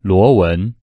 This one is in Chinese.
罗文。